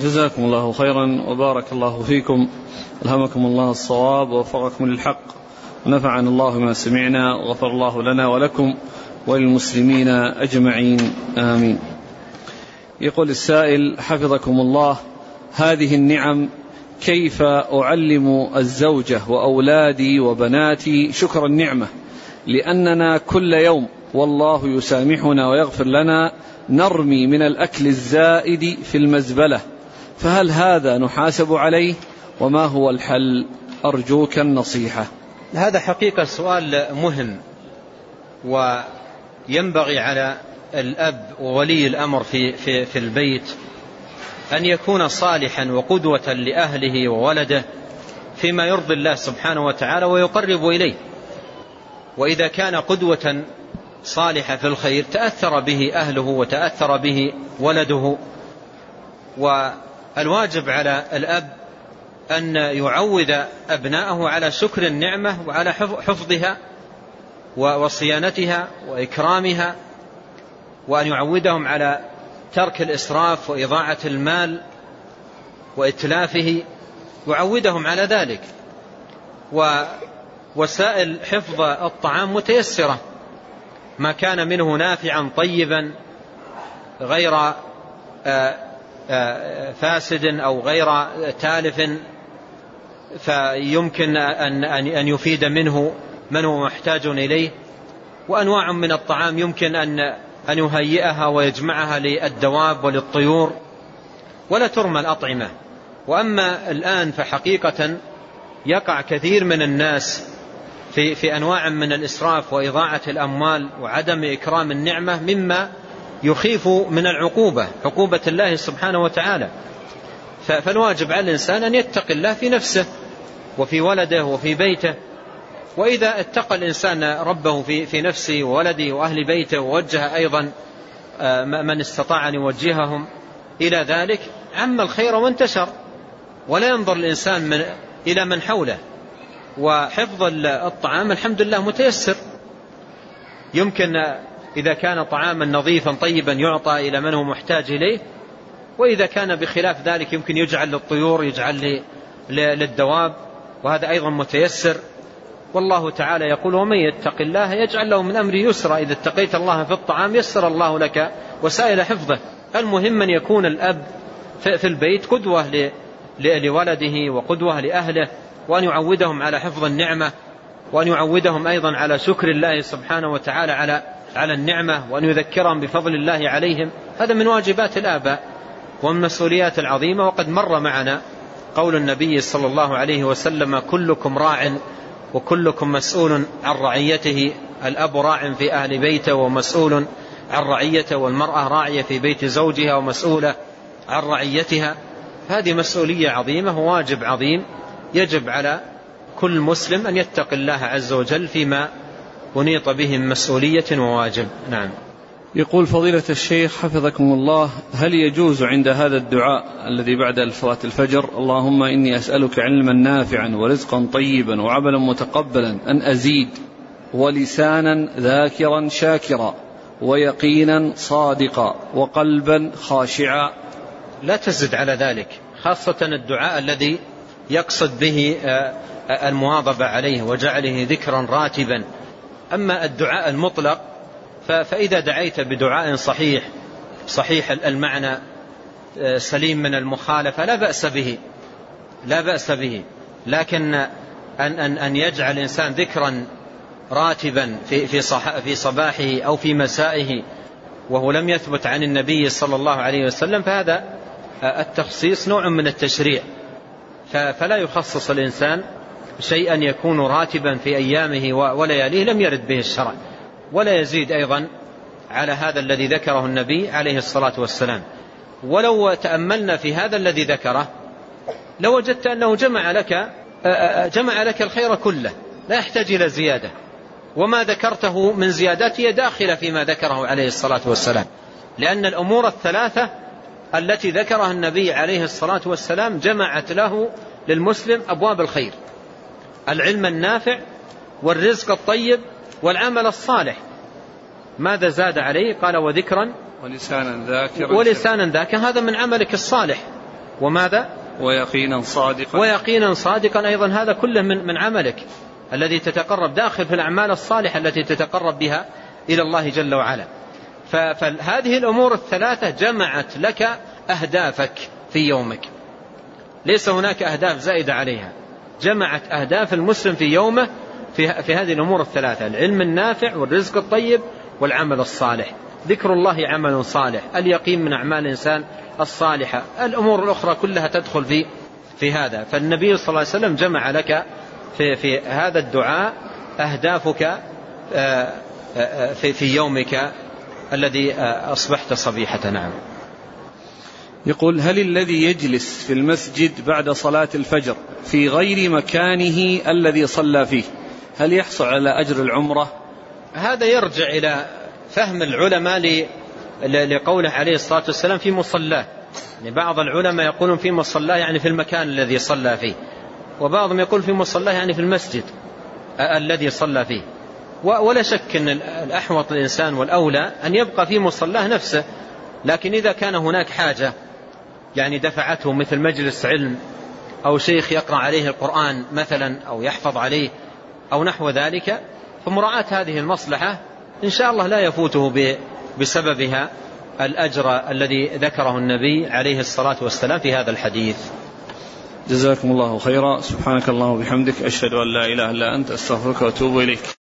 جزاكم الله خيرا وبارك الله فيكم. ألهمكم الله الصواب ووفقكم للحق. ونفعنا الله ما سمعنا وغفر الله لنا ولكم وللمسلمين أجمعين. آمين. يقول السائل حفظكم الله هذه النعم كيف أعلم الزوجة وأولادي وبناتي؟ شكر النعمة لأننا كل يوم والله يسامحنا ويغفر لنا نرمي من الأكل الزائد في المزبلة. فهل هذا نحاسب عليه؟ وما هو الحل؟ أرجوك النصيحة. هذا حقيقة سؤال مهم وينبغي على الأب وولي الأمر في, في, في البيت أن يكون صالحا وقدوة لأهله وولده فيما يرضي الله سبحانه وتعالى ويقرب إليه. وإذا كان قدوة صالحة في الخير تأثر به أهله وتأثر به ولده والواجب على الأب أن يعود أبناءه على شكر النعمة وعلى حفظها وصيانتها وإكرامها وأن يعودهم على ترك الإسراف وإضاعة المال وإتلافه يعودهم على ذلك. ووسائل حفظ الطعام متيسرة. ما كان منه نافعا طيبا غير آه، فاسد أو غير تالف فيمكن أن يفيد منه من هو محتاج إليه. وأنواع من الطعام يمكن أن أن يهيئها ويجمعها للدواب وللطيور ولا ترمى الأطعمة. وأما الآن فحقيقة يقع كثير من الناس في, في أنواع من الإسراف وإضاعة الأموال وعدم إكرام النعمة مما يخيف من العقوبة عقوبة الله سبحانه وتعالى. فالواجب على الإنسان أن يتقي الله في نفسه وفي ولده وفي بيته. وإذا اتقى الإنسان ربه في, في نفسه وولده وأهل بيته ووجه أيضا آه، من استطاع أن يوجههم إلى ذلك عم الخير وانتشر. ولا ينظر الإنسان من إلى من حوله. وحفظ الطعام الحمد لله متيسر. يمكن إذا كان طعاما نظيفا طيبا يعطى إلى من هو محتاج إليه وإذا كان بخلاف ذلك يمكن يجعل للطيور يجعل للدواب وهذا أيضا متيسر. والله تعالى يقول ومن يتق الله يجعل له من أمره يسرا إذا اتقيت الله في الطعام يسر الله لك وسائل حفظه. المهم أن يكون الأب في البيت قدوة لولده وقدوة لأهله وأن يعودهم على حفظ النعمة وأن يعودهم أيضا على شكر الله سبحانه وتعالى على على النعمة وأن يذكرهم بفضل الله عليهم. هذا من واجبات الآباء ومن المسؤوليات العظيمة. وقد مر معنا قول النبي صلى الله عليه وسلم كلكم راع وكلكم مسؤول عن رعيته. الأب راع في أهل بيته ومسؤول عن رعيته والمرأة راعية في بيت زوجها ومسؤولة عن رعيتها. هذه مسؤولية عظيمة وواجب عظيم. يجب على كل مسلم أن يتقي الله عز وجل فيما أنيط به من مسؤولية وواجب. نعم. يقول فضيلة الشيخ حفظكم الله هل يجوز عند هذا الدعاء الذي بعد صلاة الفجر اللهم إني أسألك علما نافعا ورزقا طيبا وعملا متقبلا أن أزيد ولسانا ذاكرا شاكرا ويقينا صادقا وقلبا خاشعا؟ لا تزد على ذلك خاصة الدعاء الذي يقصد به آه، المواظبة عليه وجعله ذكرا راتبا. أما الدعاء المطلق فإذا دعيت بدعاء صحيح صحيح المعنى آه، سليم من المخالفة لا بأس به لا بأس به. لكن أن, أن, أن يجعل الإنسان ذكرا راتبا في, في, في صباحه أو في مسائه وهو لم يثبت عن النبي صلى الله عليه وسلم فهذا آه، التخصيص نوع من التشريع. فلا يخصص الإنسان شيئا يكون راتبا في أيامه ولياليه لم يرد به الشرع. ولا يزيد أيضا على هذا الذي ذكره النبي عليه الصلاة والسلام. ولو تأملنا في هذا الذي ذكره لوجدت أنه جمع لك جمع لك الخير كله. لا يحتاج إلى زيادة. وما ذكرته من زيادات هي داخلة فيما ذكره عليه الصلاة والسلام. لأن الأمور الثلاثة التي ذكرها النبي عليه الصلاة والسلام جمعت له للمسلم أبواب الخير. العلم النافع والرزق الطيب والعمل الصالح. ماذا زاد عليه؟ قال وذكرا ولسانا ذاكرا. ولسانا ذاكرا. هذا من عملك الصالح. وماذا؟ ويقينا صادقا. ويقينا صادقا. أيضا هذا كله من, من عملك الذي تتقرب. داخل في الأعمال الصالحة التي تتقرب بها إلى الله جل وعلا. فهذه الأمور الثلاثة جمعت لك أهدافك في يومك. ليس هناك أهداف زائدة عليها. جمعت أهداف المسلم في يومه في, في هذه الأمور الثلاثة العلم النافع والرزق الطيب والعمل الصالح. ذكر الله عمل صالح اليقين من أعمال الإنسان الصالحة. الأمور الأخرى كلها تدخل في في هذا. فالنبي صلى الله عليه وسلم جمع لك في, في هذا الدعاء أهدافك آه، آه، في, في يومك الذي آه، أصبحت صبيحة. نعم. يقول هل الذي يجلس في المسجد بعد صلاة الفجر في غير مكانه الذي صلى فيه هل يحصل على أجر العمرة؟ هذا يرجع إلى فهم العلماء لقوله عليه الصلاة والسلام في مصلاه. يعني بعض العلماء يقولون في مصلاه يعني في المكان الذي صلى فيه وبعضهم يقول في مصلاه يعني في المسجد الذي صلى فيه. ولا شك أن الأحوط الإنسان والأولى أن يبقى في مصلاه نفسه لكن إذا كان هناك حاجة يعني دفعته مثل مجلس علم أو شيخ يقرأ عليه القرآن مثلا أو يحفظ عليه أو نحو ذلك فمراعاة هذه المصلحة إن شاء الله لا يفوته بسببها الأجر الذي ذكره النبي عليه الصلاة والسلام في هذا الحديث. جزاكم الله خيرا. سبحانك اللهم وبحمدك أشهد أن لا إله إلا أنت أستغفرك وأتوب إليك.